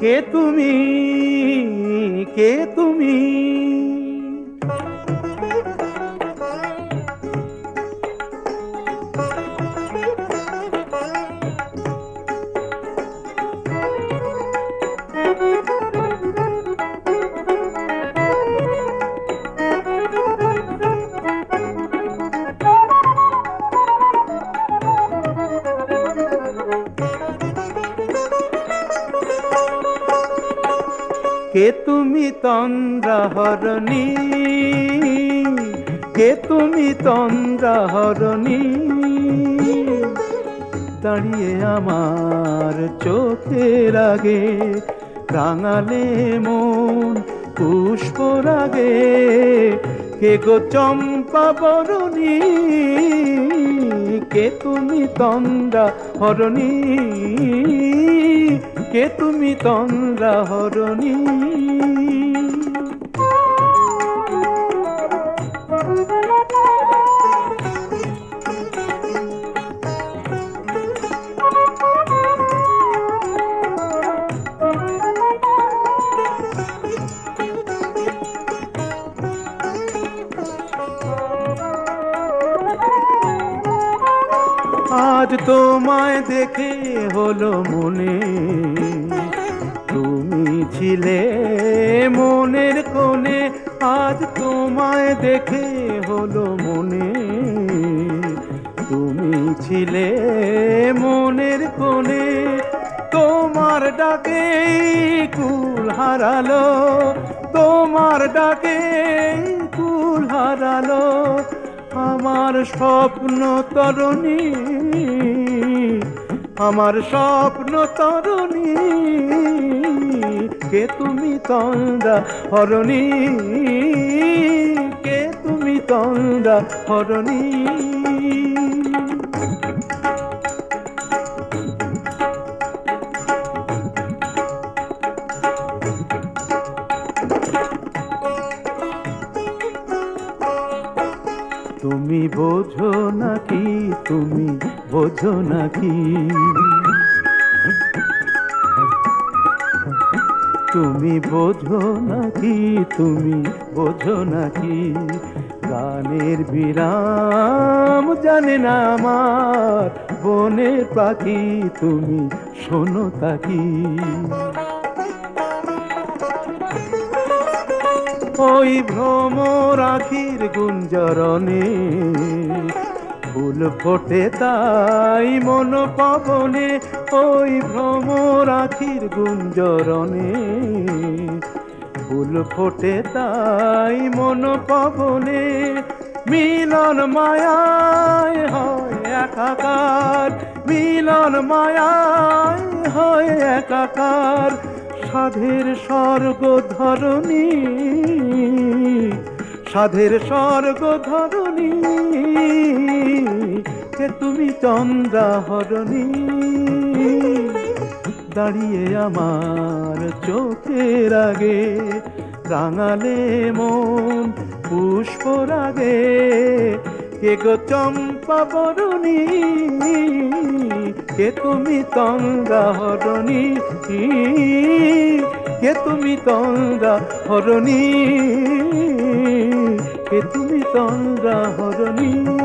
কে তুমি? কে তুমি কে তুমি তন্দ্রা হরণী কে তুমি তন্দ্রা হরণী দাঁড়িয়ে আমার চোখের আগে রাঙালে মন, পুষ্প রাগে। কে গো চম্পা বরণী? কে তুমি তন্দ্রা হরণী? কে তুমি তন্দ্রা হরণী? আজ তোমায় দেখে হলো মনে। তুমি ছিলে মনের কোণে, আজ তোমায় দেখে হলো মনে। তুমি ছিলে মনের কোণে, তোমার ডাকে কুল হারালো। তোমার ডাকে কুল হারালো। আমার স্বপ্ন তরণী আমার স্বপ্ন তরণী কে তুমি তন্দা হরণী কে তুমি তন্দা হরণী? তুমি বোঝো নাকি, তুমি বোঝো নাকি? তুমি বোঝো নাকি, তুমি বোঝো নাকি? গানের বিরাম জানে না আমার, বনের পাখি তুমি শোনো তাকি। ওই ভ্রমর আখির গুঞ্জরণে। ফুল ফোটে তাই মন পবনে, ওই ভ্রমর আখির গুঞ্জরণে। ফুল ফোটে তাই মন পবনে, মিলন মায়ায় হয় একাকার। মিলন মায়ায় হয় একাকার। সাধের স্বর্গ ধরণী সাধের স্বর্গ ধরণী কে তুমি চন্দ্রা হরণী দাঁড়িয়ে আমার চোখের আগে রাঙালে মন পুষ্প রাগে কে গো চম্পা বরণী? কে তুমি তঙ্গা হরণী? কে তুমি তঙ্গা হরণী? কে তুমি তঙ্গা হরণী?